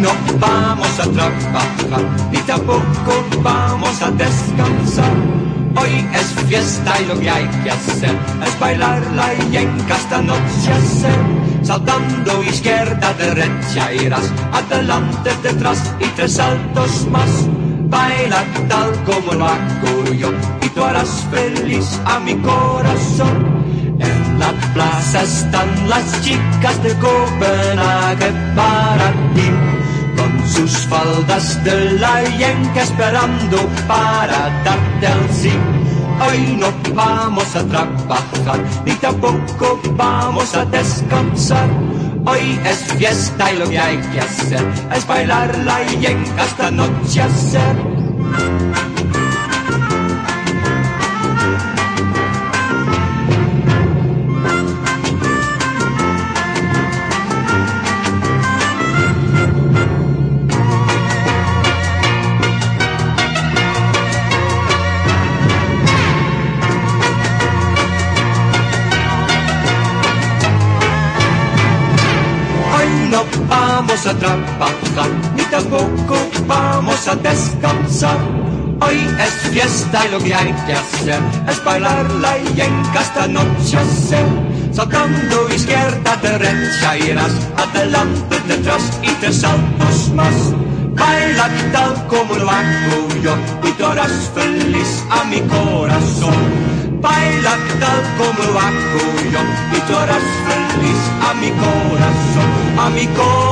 no vamos a trabajar, ni tampoco vamos a descansar. Hoy es fiesta y lo que hay que hacer es bailar la yenca esta noche hacer. Saltando izquierda, derecha irás, adelante, detrás y tres saltos más. Baila tal como lo hago yo y tú harás feliz a mi corazón. Plaza están las chicas de Copenhague para ti con sus faldas de la yenca esperando para darte el sí. Hoy no vamos a trabajar, ni tampoco vamos a descansar. Hoy es fiesta y lo que hay que hacer es bailar la yenca hasta noche hacer. vamos a trabajar, ni tampoco vamos a descansar. Hoy es fiesta y lo que hay que hacer es bailar la yenca hasta anochecer. Saltando izquierda, derecha irás, adelante, detrás y tres saltos más. Baila tal como lo hago yo y tú harás feliz a mi corazón. Baila tal como lo hago yo y tú harás feliz a mi corazón, mi corazón.